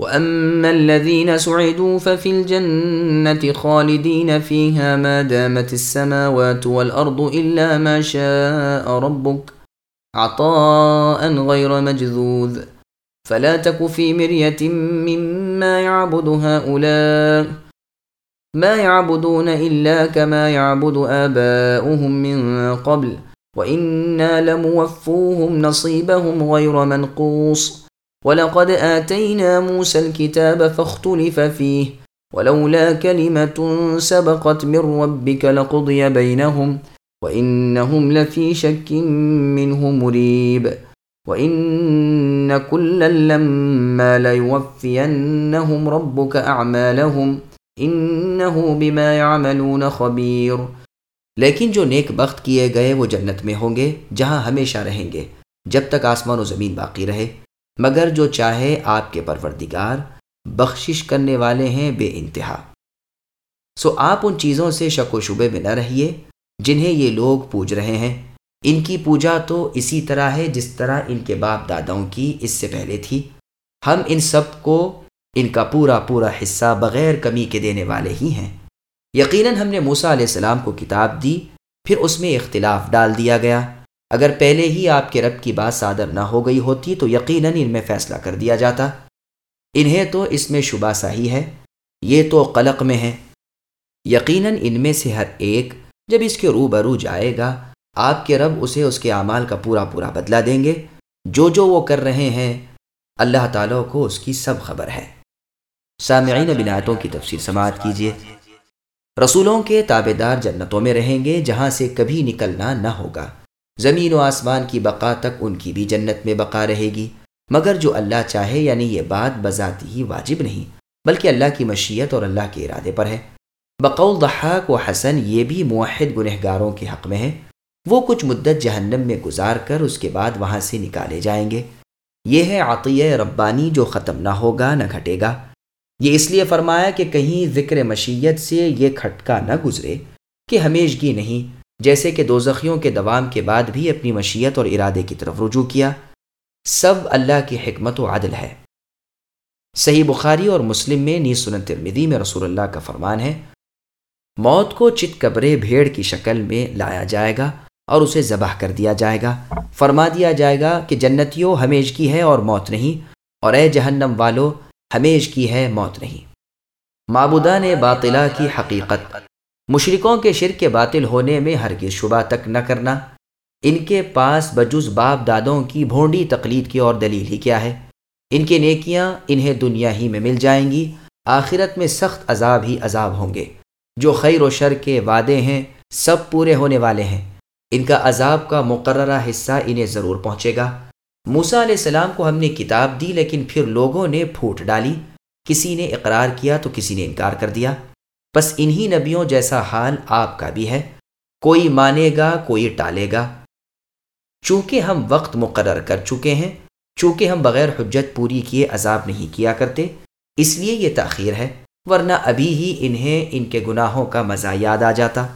وأما الذين سعدوا ففي الجنة خالدين فيها ما دامت السماوات والأرض إلا ما شاء ربك عطاء غير مجذوذ فلا تك في مرية مما يعبد هؤلاء ما يعبدون إلا كما يعبد آباؤهم من قبل وإنا لموفوهم نصيبهم غير منقوص ولقد آتينا موسى الكتاب فاختلف فيه ولولا كلمة سبقت من ربك لقضي بينهم وإنهم لفي شك منه مريب وإن كلا لما ليوفينهم ربك أعمالهم إنه بما يعملون خبير. لیکن جو نیک بخت کیے گئے وہ جنت میں ہوں گے جہاں ہمیشہ رہیں گے جب تک آسمان و زمین باقی رہے مگر جو چاہے آپ کے پروردگار، بخشش کرنے والے ہیں بے انتہا۔ سو آپ ان چیزوں سے شک و شبے میں نہ رہیے جنہیں یہ لوگ پوج رہے ہیں۔ ان کی پوجا تو اسی طرح ہے جس طرح ان کے باپ داداؤں کی اس سے پہلے تھی۔ ہم ان سب کو ان کا پورا پورا حصہ بغیر کمی کے دینے والے ہی ہیں۔ یقیناً ہم نے موسا علیہ السلام کو کتاب دی، پھر اس میں اختلاف ڈال دیا گیا۔ اگر پہلے ہی آپ کے رب کی بات صادر نہ ہو گئی ہوتی تو یقیناً ان میں فیصلہ کر دیا جاتا۔ انہیں تو اس میں شبہ صحیح ہے، یہ تو قلق میں ہے۔ یقیناً ان میں سے ہر ایک جب اس کے روبرو جائے گا، آپ کے رب اسے اس کے اعمال کا پورا پورا بدلہ دیں گے۔ جو جو وہ کر رہے ہیں، اللہ تعالیٰ کو اس کی سب خبر ہے۔ سامعین بنایتوں کی تفصیل سماعت کیجیے۔ رسولوں کے تابے دار جنتوں میں رہیں گے جہاں سے کبھی نکلنا نہ ہوگا۔ زمین و آسمان کی بقا تک ان کی بھی جنت میں بقا رہے گی۔ مگر جو اللہ چاہے یعنی یہ بات بذاتی ہی واجب نہیں، بلکہ اللہ کی مشیت اور اللہ کے ارادے پر ہے۔ بقول ضحاک و حسن یہ بھی معاہد گنہگاروں کے حق میں ہے وہ کچھ مدت جہنم میں گزار کر اس کے بعد وہاں سے نکالے جائیں گے۔ یہ ہے عطیہ ربانی جو ختم نہ ہوگا، نہ گھٹے گا۔ یہ اس لیے فرمایا کہ کہیں ذکر مشیت سے یہ کھٹکا نہ گزرے کہ ہمیشگی نہیں جیسے کہ دوزخیوں کے دوام کے بعد بھی اپنی مشیت اور ارادے کی طرف رجوع کیا، سب اللہ کی حکمت و عادل ہے۔ صحیح بخاری اور مسلم میں نیز سنن ترمیدی میں رسول اللہ کا فرمان ہے، موت کو چت قبرے بھیڑ کی شکل میں لایا جائے گا اور اسے ذبح کر دیا جائے گا۔ فرما دیا جائے گا کہ جنتیوں ہمیش کی ہے اور موت نہیں، اور اے جہنم والو، ہمیش کی ہے موت نہیں۔ معبودہ نے باطلا کی حقیقت مشرکوں کے شرک کے باطل ہونے میں ہرگز شبہ تک نہ کرنا۔ ان کے پاس بجز باپ دادوں کی بھونڈی تقلید کی اور دلیل ہی کیا ہے۔ ان کی نیکیاں انہیں دنیا ہی میں مل جائیں گی، آخرت میں سخت عذاب ہی عذاب ہوں گے۔ جو خیر و شر کے وعدے ہیں، سب پورے ہونے والے ہیں۔ ان کا عذاب کا مقررہ حصہ انہیں ضرور پہنچے گا۔ موسا علیہ السلام کو ہم نے کتاب دی، لیکن پھر لوگوں نے پھوٹ ڈالی۔ کسی نے اقرار کیا تو کسی نے انکار کر دیا۔ بس انہی نبیوں جیسا حال آپ کا بھی ہے۔ کوئی مانے گا، کوئی ٹالے گا۔ چونکہ ہم وقت مقرر کر چکے ہیں، چونکہ ہم بغیر حجت پوری کیے عذاب نہیں کیا کرتے، اس لیے یہ تاخیر ہے، ورنہ ابھی ہی انہیں ان کے گناہوں کا مزہ یاد آ جاتا۔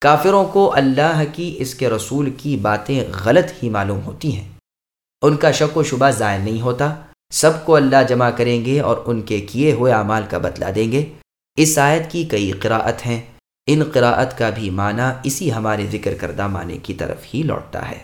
کافروں کو اللہ کی اس کے رسول کی باتیں غلط ہی معلوم ہوتی ہیں۔ ان کا شک و شبہ ضائع نہیں ہوتا۔ سب کو اللہ جمع کریں گے اور ان کے کیے ہوئے اعمال کا بدلہ دیں گے۔ اس آیت کی کئی قراءت ہیں۔ ان قراءت کا بھی معنی اسی ہمارے ذکر کردہ معنی کی طرف ہی لوٹتا ہے۔